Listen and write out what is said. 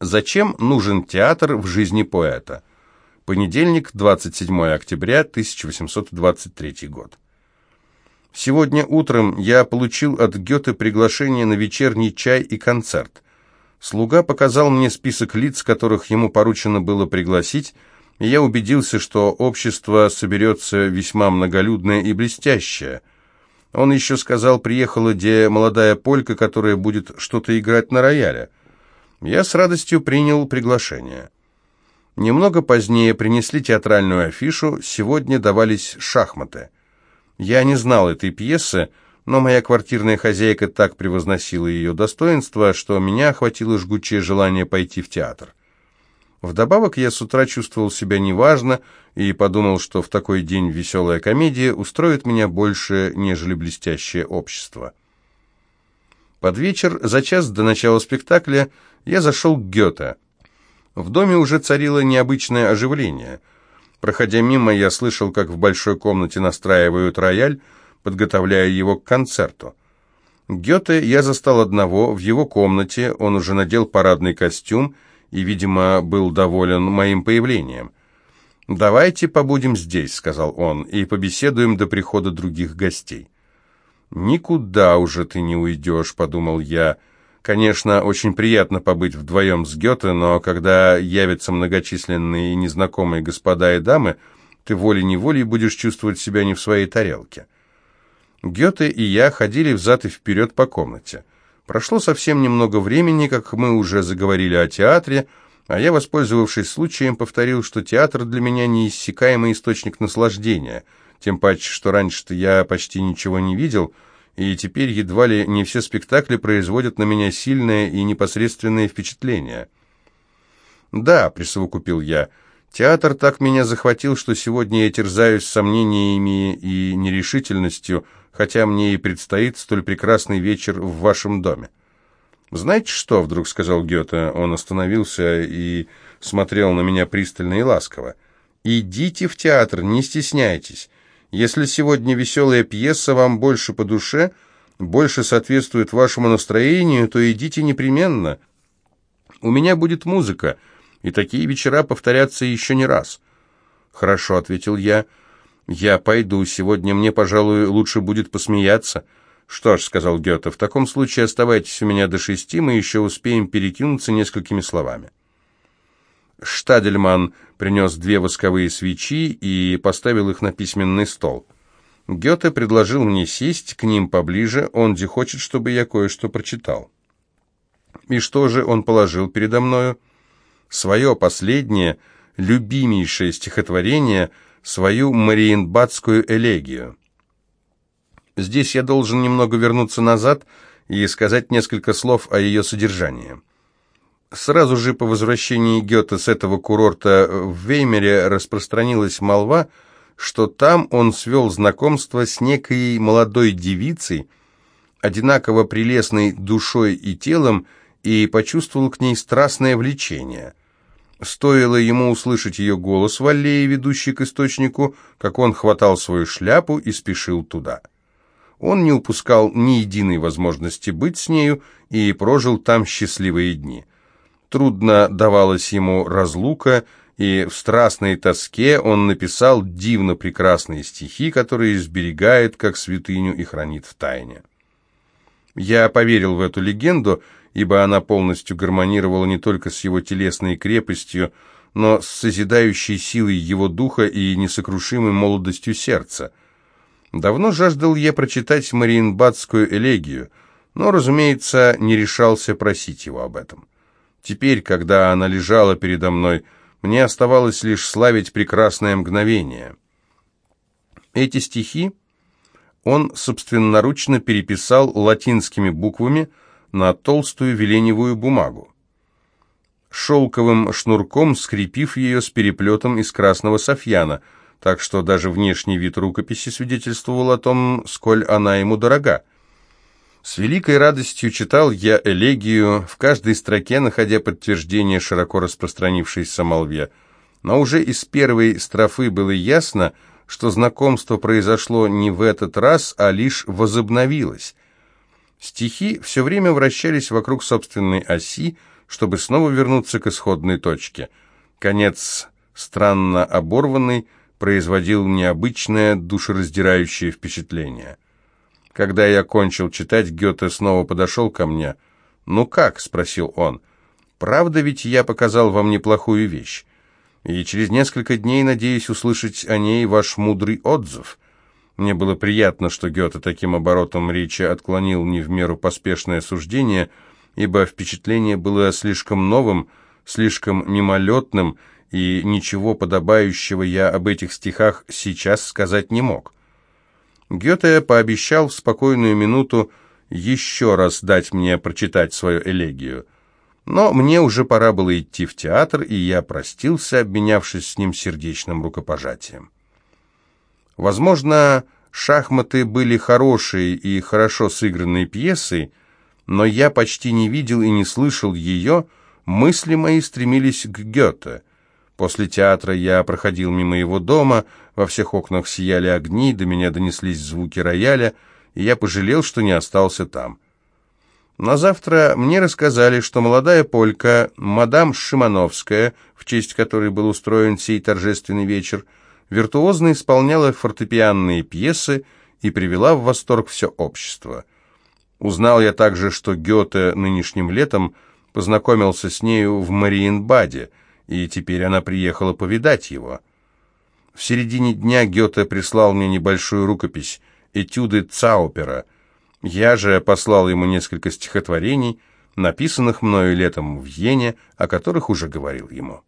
Зачем нужен театр в жизни поэта? Понедельник, 27 октября 1823 год. Сегодня утром я получил от Гёте приглашение на вечерний чай и концерт. Слуга показал мне список лиц, которых ему поручено было пригласить, и я убедился, что общество соберется весьма многолюдное и блестящее. Он еще сказал, приехала где молодая полька, которая будет что-то играть на рояле. Я с радостью принял приглашение. Немного позднее принесли театральную афишу, сегодня давались шахматы. Я не знал этой пьесы, но моя квартирная хозяйка так превозносила ее достоинство, что меня охватило жгучее желание пойти в театр. Вдобавок я с утра чувствовал себя неважно и подумал, что в такой день веселая комедия устроит меня больше, нежели блестящее общество. Под вечер, за час до начала спектакля, я зашел к Гёте – в доме уже царило необычное оживление. Проходя мимо, я слышал, как в большой комнате настраивают рояль, подготовляя его к концерту. Гёте я застал одного, в его комнате, он уже надел парадный костюм и, видимо, был доволен моим появлением. «Давайте побудем здесь», — сказал он, — «и побеседуем до прихода других гостей». «Никуда уже ты не уйдешь», — подумал я, — Конечно, очень приятно побыть вдвоем с Гёте, но когда явятся многочисленные и незнакомые господа и дамы, ты волей-неволей будешь чувствовать себя не в своей тарелке. Гёте и я ходили взад и вперед по комнате. Прошло совсем немного времени, как мы уже заговорили о театре, а я, воспользовавшись случаем, повторил, что театр для меня неиссякаемый источник наслаждения, тем паче, что раньше-то я почти ничего не видел — и теперь едва ли не все спектакли производят на меня сильное и непосредственное впечатление. «Да», — присовокупил я, — «театр так меня захватил, что сегодня я терзаюсь сомнениями и нерешительностью, хотя мне и предстоит столь прекрасный вечер в вашем доме». «Знаете что?» — вдруг сказал Гёте. Он остановился и смотрел на меня пристально и ласково. «Идите в театр, не стесняйтесь. Если сегодня веселая пьеса вам больше по душе, больше соответствует вашему настроению, то идите непременно. У меня будет музыка, и такие вечера повторятся еще не раз». «Хорошо», — ответил я. «Я пойду. Сегодня мне, пожалуй, лучше будет посмеяться». «Что ж», — сказал Гёте, — «в таком случае оставайтесь у меня до шести, мы еще успеем перекинуться несколькими словами». Штадельман принес две восковые свечи и поставил их на письменный стол. Гёте предложил мне сесть к ним поближе, он где хочет, чтобы я кое-что прочитал. И что же он положил передо мною? Свое последнее, любимейшее стихотворение, свою мариенбадскую элегию. Здесь я должен немного вернуться назад и сказать несколько слов о ее содержании. Сразу же по возвращении Гёте с этого курорта в Веймере распространилась молва, что там он свел знакомство с некой молодой девицей, одинаково прелестной душой и телом, и почувствовал к ней страстное влечение. Стоило ему услышать ее голос в аллее, ведущей к источнику, как он хватал свою шляпу и спешил туда. Он не упускал ни единой возможности быть с нею и прожил там счастливые дни. Трудно давалась ему разлука, и в страстной тоске он написал дивно прекрасные стихи, которые сберегает как святыню и хранит в тайне. Я поверил в эту легенду, ибо она полностью гармонировала не только с его телесной крепостью, но с созидающей силой его духа и несокрушимой молодостью сердца. Давно жаждал я прочитать Мариенбадскую элегию, но, разумеется, не решался просить его об этом. Теперь, когда она лежала передо мной, мне оставалось лишь славить прекрасное мгновение. Эти стихи он собственноручно переписал латинскими буквами на толстую веленевую бумагу, шелковым шнурком скрепив ее с переплетом из красного софьяна, так что даже внешний вид рукописи свидетельствовал о том, сколь она ему дорога. С великой радостью читал я элегию, в каждой строке находя подтверждение широко распространившейся молве. Но уже из первой строфы было ясно, что знакомство произошло не в этот раз, а лишь возобновилось. Стихи все время вращались вокруг собственной оси, чтобы снова вернуться к исходной точке. Конец, странно оборванный, производил необычное, душераздирающее впечатление. Когда я кончил читать, Гёте снова подошел ко мне. «Ну как?» — спросил он. «Правда ведь я показал вам неплохую вещь, и через несколько дней надеюсь услышать о ней ваш мудрый отзыв». Мне было приятно, что Гёте таким оборотом речи отклонил не в меру поспешное суждение, ибо впечатление было слишком новым, слишком мимолетным, и ничего подобающего я об этих стихах сейчас сказать не мог. Гёте пообещал в спокойную минуту еще раз дать мне прочитать свою элегию. Но мне уже пора было идти в театр, и я простился, обменявшись с ним сердечным рукопожатием. Возможно, шахматы были хорошие и хорошо сыгранной пьесой, но я почти не видел и не слышал ее, мысли мои стремились к Гёте. После театра я проходил мимо его дома, во всех окнах сияли огни, до меня донеслись звуки рояля, и я пожалел, что не остался там. На завтра мне рассказали, что молодая полька, мадам Шимановская, в честь которой был устроен сей торжественный вечер, виртуозно исполняла фортепианные пьесы и привела в восторг все общество. Узнал я также, что Гёте нынешним летом познакомился с нею в Мариенбаде, и теперь она приехала повидать его. В середине дня Гёте прислал мне небольшую рукопись «Этюды Цаупера». Я же послал ему несколько стихотворений, написанных мною летом в Йене, о которых уже говорил ему.